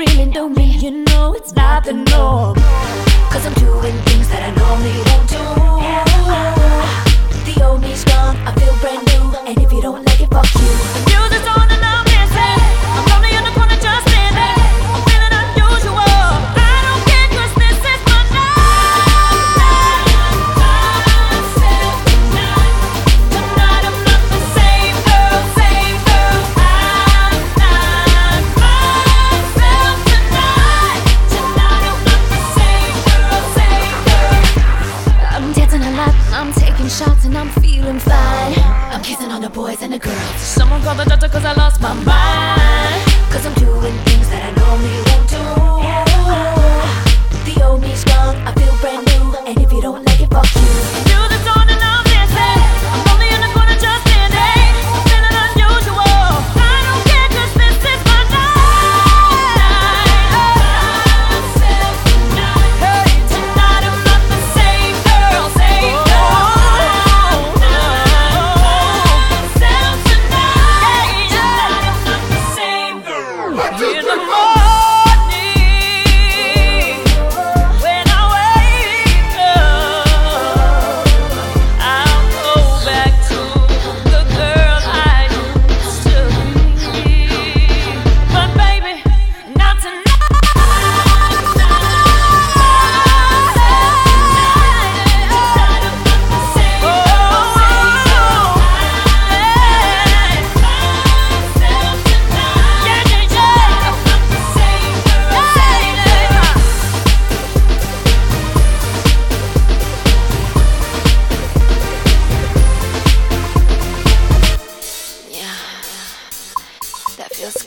really know me, you know it's not the norm. Cause I'm doing things that I normally don't do. shots and I'm feeling fine. I'm kissing on the boys and the girls. Someone call the doctor cause I lost my mind.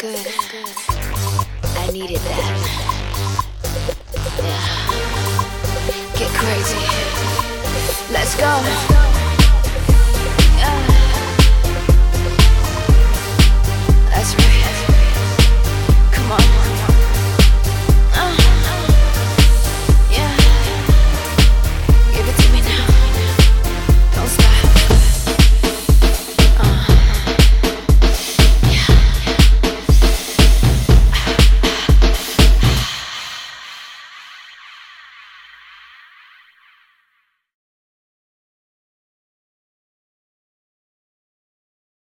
good. I needed that. Yeah. Get crazy. Let's go.